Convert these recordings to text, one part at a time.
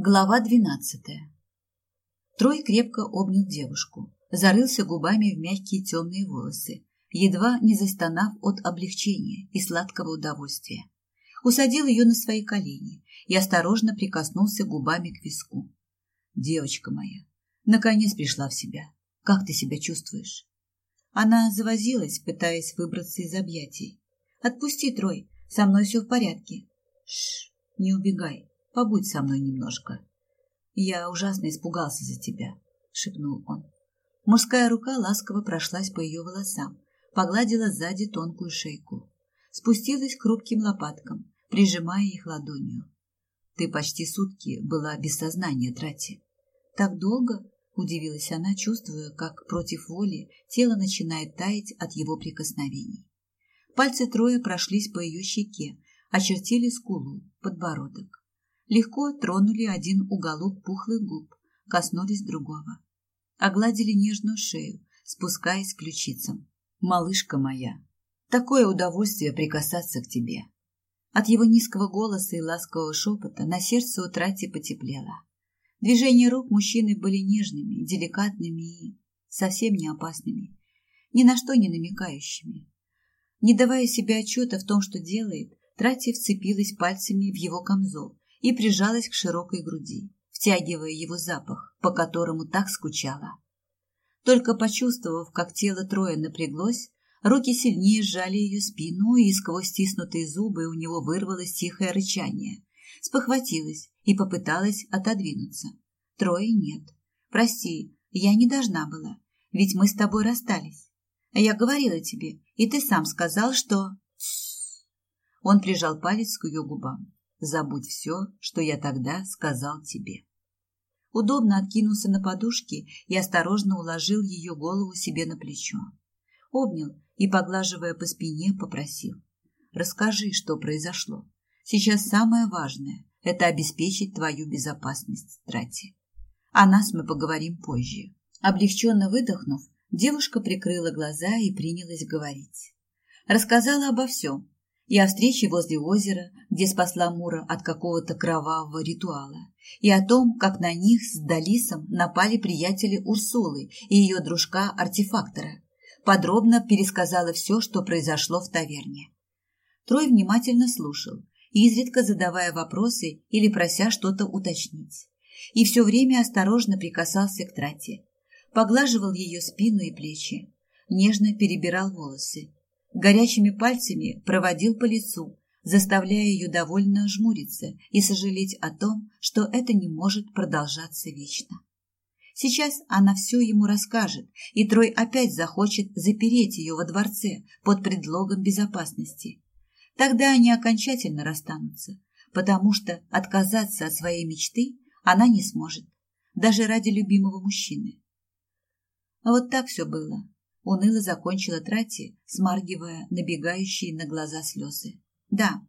Глава двенадцатая. Трой крепко обнял девушку, зарылся губами в мягкие темные волосы, едва не застонав от облегчения и сладкого удовольствия. Усадил ее на свои колени и осторожно прикоснулся губами к виску. «Девочка моя, наконец пришла в себя. Как ты себя чувствуешь?» Она завозилась, пытаясь выбраться из объятий. «Отпусти, Трой, со мной все в порядке». «Шш, не убегай, Побудь со мной немножко. Я ужасно испугался за тебя, шепнул он. Мужская рука ласково прошлась по ее волосам, погладила сзади тонкую шейку, спустилась к хрупким лопаткам, прижимая их ладонью. Ты почти сутки была без сознания, Трати. Так долго? Удивилась она, чувствуя, как против воли тело начинает таять от его прикосновений. Пальцы Троя прошлись по ее щеке, очертили скулу, подбородок легко тронули один уголок пухлых губ, коснулись другого. Огладили нежную шею, спускаясь к ключицам. «Малышка моя, такое удовольствие прикасаться к тебе!» От его низкого голоса и ласкового шепота на сердце у потеплело. Движения рук мужчины были нежными, деликатными и совсем не опасными, ни на что не намекающими. Не давая себе отчета в том, что делает, Трати вцепилась пальцами в его камзол, и прижалась к широкой груди, втягивая его запах, по которому так скучала. Только почувствовав, как тело Троя напряглось, руки сильнее сжали ее спину, и сквозь стиснутые зубы у него вырвалось тихое рычание. Спохватилась и попыталась отодвинуться. Трое нет. Прости, я не должна была, ведь мы с тобой расстались. Я говорила тебе, и ты сам сказал, что... Он прижал палец к ее губам. Забудь все, что я тогда сказал тебе. Удобно откинулся на подушке и осторожно уложил ее голову себе на плечо. Обнял и, поглаживая по спине, попросил. Расскажи, что произошло. Сейчас самое важное – это обеспечить твою безопасность, Трати. О нас мы поговорим позже. Облегченно выдохнув, девушка прикрыла глаза и принялась говорить. Рассказала обо всем, и о встрече возле озера, где спасла Мура от какого-то кровавого ритуала, и о том, как на них с Далисом напали приятели Урсулы и ее дружка-артефактора. Подробно пересказала все, что произошло в таверне. Трой внимательно слушал, изредка задавая вопросы или прося что-то уточнить. И все время осторожно прикасался к трате. Поглаживал ее спину и плечи, нежно перебирал волосы, горячими пальцами проводил по лицу, заставляя ее довольно жмуриться и сожалеть о том, что это не может продолжаться вечно. Сейчас она все ему расскажет, и Трой опять захочет запереть ее во дворце под предлогом безопасности. Тогда они окончательно расстанутся, потому что отказаться от своей мечты она не сможет, даже ради любимого мужчины. Вот так все было, Уныло закончила Трати, смаргивая набегающие на глаза слезы. Да,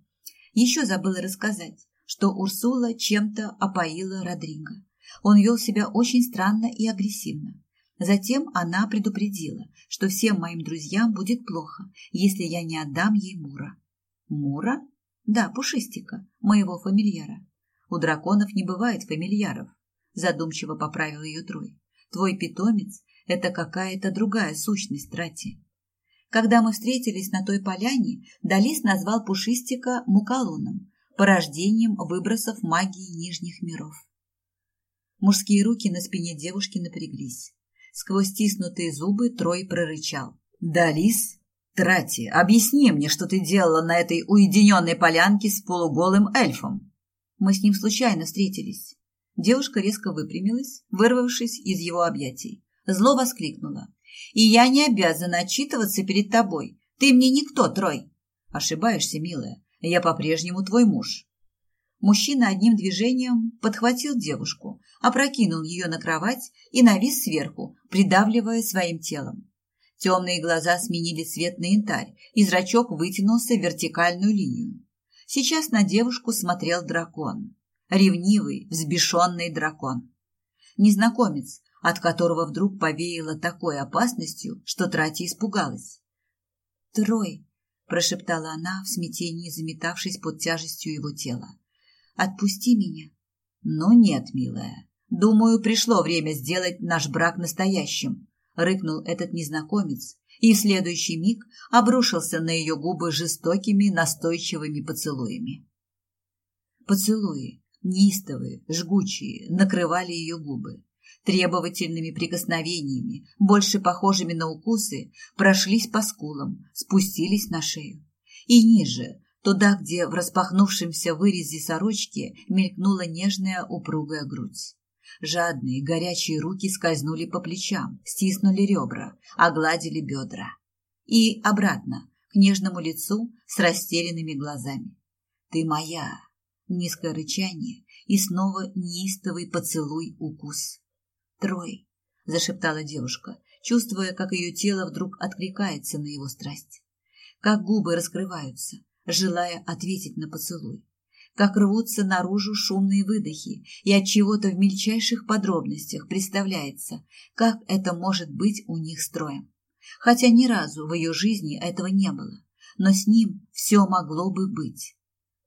еще забыла рассказать, что Урсула чем-то опоила Родриго. Он вел себя очень странно и агрессивно. Затем она предупредила, что всем моим друзьям будет плохо, если я не отдам ей Мура. Мура? Да, Пушистика, моего фамильяра. У драконов не бывает фамильяров, задумчиво поправил ее Трой. Твой питомец это какая-то другая сущность Трати. Когда мы встретились на той поляне, Далис назвал Пушистика Мукалоном, порождением выбросов магии нижних миров. Мужские руки на спине девушки напряглись. Сквозь стиснутые зубы Трой прорычал. «Далис, Трати, объясни мне, что ты делала на этой уединенной полянке с полуголым эльфом?» Мы с ним случайно встретились. Девушка резко выпрямилась, вырвавшись из его объятий. Зло воскликнула. «И я не обязана отчитываться перед тобой. Ты мне никто, Трой!» «Ошибаешься, милая. Я по-прежнему твой муж». Мужчина одним движением подхватил девушку, опрокинул ее на кровать и навис сверху, придавливая своим телом. Темные глаза сменили цвет на янтарь, и зрачок вытянулся в вертикальную линию. Сейчас на девушку смотрел дракон. Ревнивый, взбешенный дракон. Незнакомец, от которого вдруг повеяло такой опасностью, что Трати испугалась. «Трой!» – прошептала она в смятении, заметавшись под тяжестью его тела. «Отпусти меня!» Ну нет, милая. Думаю, пришло время сделать наш брак настоящим, рыкнул этот незнакомец, и в следующий миг обрушился на ее губы жестокими, настойчивыми поцелуями. Поцелуи, неистовые, жгучие, накрывали ее губы. Требовательными прикосновениями, больше похожими на укусы, прошлись по скулам, спустились на шею. И ниже, туда, где в распахнувшемся вырезе сорочки мелькнула нежная упругая грудь. Жадные, горячие руки скользнули по плечам, стиснули ребра, огладили бедра. И обратно, к нежному лицу с растерянными глазами. «Ты моя!» Низкое рычание и снова неистовый поцелуй-укус. «Трой!» – зашептала девушка, чувствуя, как ее тело вдруг откликается на его страсть. Как губы раскрываются, желая ответить на поцелуй как рвутся наружу шумные выдохи, и от чего-то в мельчайших подробностях представляется, как это может быть у них строем. Хотя ни разу в ее жизни этого не было, но с ним все могло бы быть.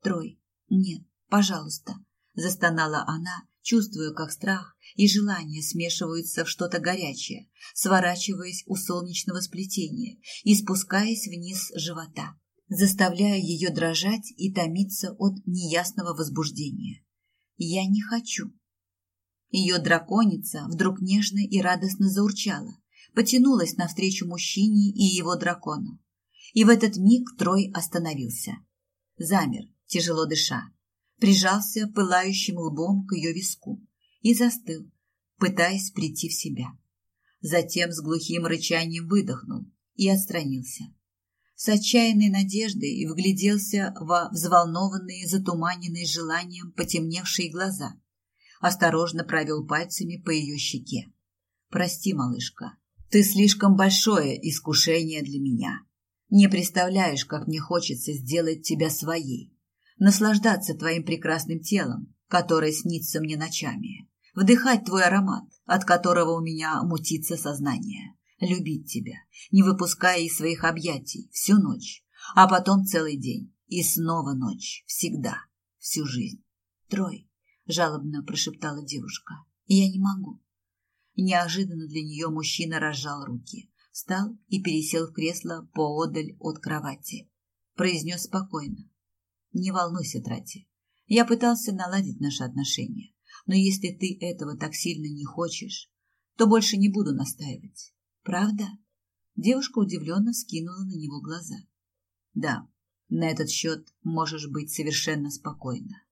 Трой, нет, пожалуйста, застонала она, чувствуя, как страх и желание смешиваются в что-то горячее, сворачиваясь у солнечного сплетения и спускаясь вниз живота заставляя ее дрожать и томиться от неясного возбуждения. «Я не хочу». Ее драконица вдруг нежно и радостно заурчала, потянулась навстречу мужчине и его дракону. И в этот миг Трой остановился. Замер, тяжело дыша, прижался пылающим лбом к ее виску и застыл, пытаясь прийти в себя. Затем с глухим рычанием выдохнул и отстранился с отчаянной надеждой и вгляделся во взволнованные, затуманенные желанием потемневшие глаза. Осторожно провел пальцами по ее щеке. «Прости, малышка, ты слишком большое искушение для меня. Не представляешь, как мне хочется сделать тебя своей, наслаждаться твоим прекрасным телом, которое снится мне ночами, вдыхать твой аромат, от которого у меня мутится сознание, любить тебя, не выпуская из своих объятий всю ночь, а потом целый день и снова ночь, всегда, всю жизнь. Трой, жалобно прошептала девушка. Я не могу. Неожиданно для нее мужчина разжал руки, встал и пересел в кресло поодаль от кровати. Произнес спокойно. Не волнуйся, Трати. Я пытался наладить наши отношения, но если ты этого так сильно не хочешь, то больше не буду настаивать. Правда? Девушка удивленно скинула на него глаза. Да, на этот счет можешь быть совершенно спокойна.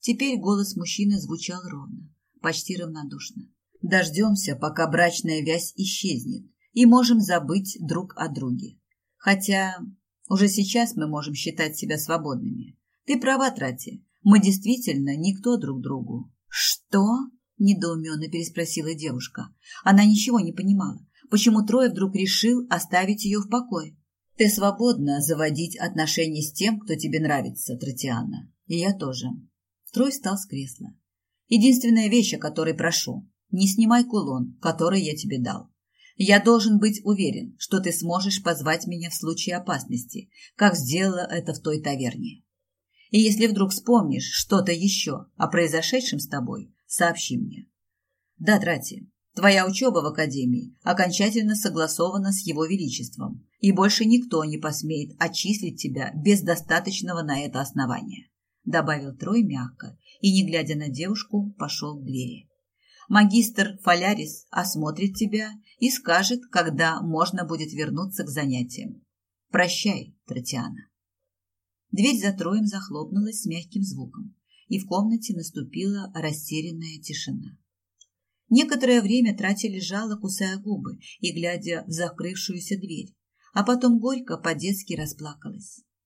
Теперь голос мужчины звучал ровно, почти равнодушно. Дождемся, пока брачная вязь исчезнет, и можем забыть друг о друге. Хотя уже сейчас мы можем считать себя свободными. Ты права, Трати, мы действительно никто друг другу. Что? Недоуменно переспросила девушка. Она ничего не понимала почему Трой вдруг решил оставить ее в покое. Ты свободна заводить отношения с тем, кто тебе нравится, Тротиана. И я тоже. Трой встал с кресла. Единственная вещь, о которой прошу, не снимай кулон, который я тебе дал. Я должен быть уверен, что ты сможешь позвать меня в случае опасности, как сделала это в той таверне. И если вдруг вспомнишь что-то еще о произошедшем с тобой, сообщи мне. Да, Трати, Твоя учеба в академии окончательно согласована с его величеством, и больше никто не посмеет отчислить тебя без достаточного на это основания», добавил Трой мягко и, не глядя на девушку, пошел к двери. «Магистр Фалярис осмотрит тебя и скажет, когда можно будет вернуться к занятиям. Прощай, Тротиана». Дверь за Троем захлопнулась с мягким звуком, и в комнате наступила растерянная тишина. Некоторое время Трати лежала, кусая губы и глядя в закрывшуюся дверь, а потом горько по-детски расплакалась.